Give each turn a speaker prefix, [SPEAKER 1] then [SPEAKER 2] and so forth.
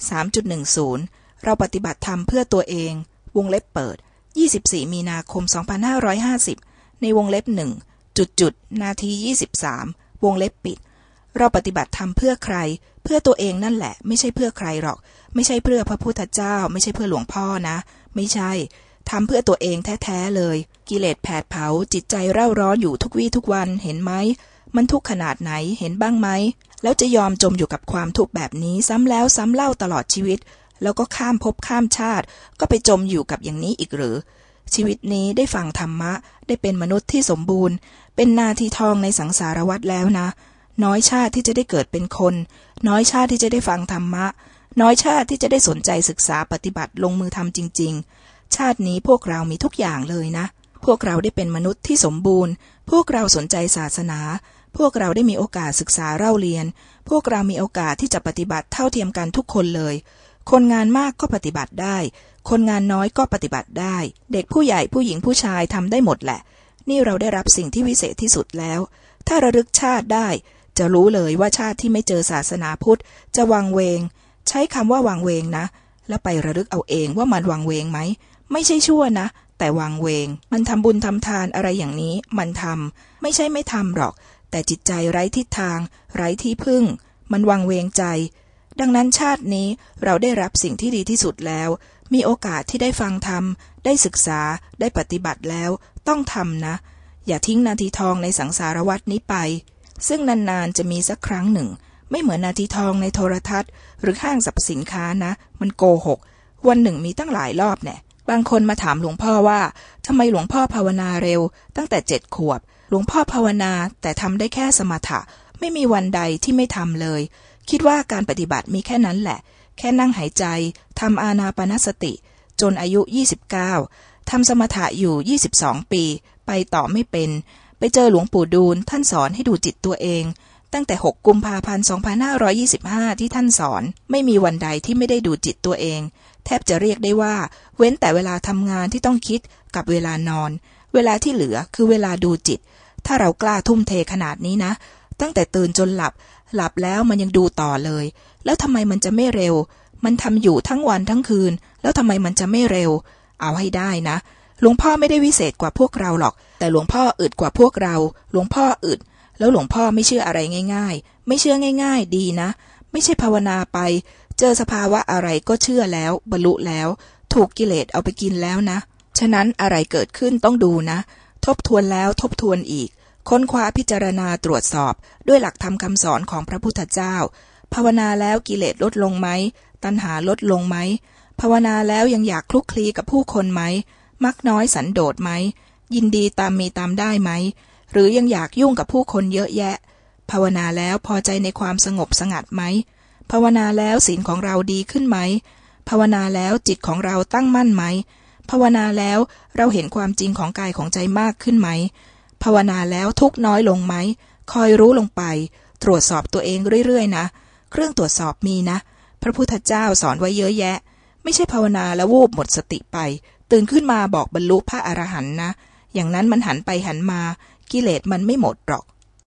[SPEAKER 1] 3.10 เราปฏิบัติธรรมเพื่อตัวเอง วงเล็บเปิด 24 มีนาคม 2550 ในวงเล็บหนึ่งจุดจุดนาที 23 วงเล็บปิด เราปฏิบัติธรรมเพื่อใคร เพื่อตัวเองนั่นแหละ ไม่ใช่เพื่อใครหรอก ไม่ใช่เพื่อพระพุทธเจ้า ไม่ใช่เพื่อหลวงพ่อนะ ไม่ใช่ทำเพื่อตัวเองแท้ ๆ เลย กิเลสแผดเผาจิตใจเร่าร้อนอยู่ทุกวี่ทุกวันเห็นไหม มันทุกข์ขนาดไหนเห็นบ้างไหม แล้วจะยอมจมอยู่กับความทุกข์แบบนี้ซ้ำแล้วซ้ำเล่าตลอดชีวิต แล้วก็ข้ามภพข้ามชาติ ก็ไปจมอยู่กับอย่างนี้อีกหรือ ชีวิตนี้ได้ฟังธรรมะ ได้เป็นมนุษย์ที่สมบูรณ์ เป็นนาทีทองในสังสารวัฏแล้วนะ น้อยชาติที่จะได้เกิดเป็นคน น้อยชาติที่จะได้ฟังธรรมะ น้อยชาติที่จะได้สนใจศึกษาปฏิบัติลงมือทำจริง ๆ ชาตินี้พวกเรามีทุกอย่างเลยนะพวกเราได้เป็นมนุษย์ที่สมบูรณ์ พวกเราสนใจศาสนา พวกเราได้มีโอกาสศึกษาเล่าเรียน พวกเรามีโอกาสที่จะปฏิบัติเท่าเทียมกันทุกคนเลย คนงานมากก็ปฏิบัติได้ คนงานน้อยก็ปฏิบัติได้ เด็กผู้ใหญ่ผู้หญิงผู้ชายทำได้หมดแหละ นี่เราได้รับสิ่งที่วิเศษที่สุดแล้ว ถ้าระลึกชาติได้ จะรู้เลยว่าชาติที่ไม่เจอศาสนาพุทธ จะวังเวง ใช้คำว่าวังเวงนะ แล้วไประลึกเอาเองว่ามันวังเวงไหม ไม่ใช่ชั่วนะแต่วังเวง มันทำบุญทำทานอะไรอย่างนี้ มันทำไม่ใช่ไม่ทำหรอก แต่จิตใจไร้ทิศทาง ไร้ที่พึ่ง มันวังเวงใจ ดังนั้นชาตินี้เราได้รับสิ่งที่ดีที่สุดแล้ว มีโอกาสที่ได้ฟังธรรม ได้ศึกษา ได้ปฏิบัติแล้ว ต้องทำนะ อย่าทิ้งนาทีทองในสังสารวัตนี้ไป ซึ่งนานๆจะมีสักครั้งหนึ่ง ไม่เหมือนนาทีทองในโทรทัศน์ หรือห้างสรรพสินค้านะ มันโกหก วันหนึ่งมีตั้งหลายรอบแน่บางคนมาถามหลวงพ่อว่าทำไมหลวงพ่อภาวนาเร็ว ตั้งแต่เจ็ดขวบ หลวงพ่อภาวนาแต่ทำได้แค่สมถะ ไม่มีวันใดที่ไม่ทำเลย คิดว่าการปฏิบัติมีแค่นั้นแหละ แค่นั่งหายใจทำอานาปนสติ จนอายุ 29 ทำสมถะอยู่ 22 ปี ไปต่อไม่เป็น ไปเจอหลวงปู่ดูลท่านสอนให้ดูจิตตัวเอง ตั้งแต่ 6 กุมภาพันธ์ 2525 ที่ท่านสอน ไม่มีวันใดที่ไม่ได้ดูจิตตัวเอง แทบจะเรียกได้ว่า เว้นแต่เวลาทำงานที่ต้องคิดกับเวลานอน เวลาที่เหลือคือเวลาดูจิต ถ้าเรากล้าทุ่มเทขนาดนี้นะ ตั้งแต่ตื่นจนหลับ หลับแล้วมันยังดูต่อเลย แล้วทำไมมันจะไม่เร็ว มันทำอยู่ทั้งวันทั้งคืน แล้วทำไมมันจะไม่เร็ว เอาให้ได้นะ หลวงพ่อไม่ได้วิเศษกว่าพวกเราหรอก แต่หลวงพ่ออึดกว่าพวกเรา หลวงพ่ออึด แล้วหลวงพ่อไม่เชื่ออะไรง่าย ๆ ไม่เชื่อง่าย ๆ ดีนะ ไม่ใช่ภาวนาไป เจอสภาวะอะไรก็เชื่อแล้ว บรรลุแล้ว ถูกกิเลสเอาไปกินแล้วนะ ฉะนั้นอะไรเกิดขึ้นต้องดูนะ บทวนแล้วทบทวนอีก ค้นคว้าพิจารณาตรวจสอบด้วยหลักธรรมคำสอนของพระพุทธเจ้า ภาวนาแล้วกิเลสลดลงไหม ตัณหาลดลงไหม ภาวนาแล้วยังอยากคลุกคลีกับผู้คนไหม มักน้อยสันโดษไหม ยินดีตามมีตามได้ไหม หรือยังอยากยุ่งกับผู้คนเยอะแยะ ภาวนาแล้วพอใจในความสงบสงัดไหม ภาวนาแล้วศีลของเราดีขึ้นไหม ภาวนาแล้วจิตของเราตั้งมั่นไหม ภาวนาแล้วเราเห็นความจริงของกายของใจมากขึ้นไหม ภาวนาแล้วทุกน้อยลงไหม คอยรู้ลงไป ตรวจสอบตัวเองเรื่อยๆ นะ เครื่องตรวจสอบมีนะ พระพุทธเจ้าสอนไว้เยอะแยะ ไม่ใช่ภาวนาแล้ววูบหมดสติไป ตื่นขึ้นมาบอกบรรลุพระอรหันต์นะ อย่างนั้นมันหันไปหันมา กิเลสมันไม่หมดหรอก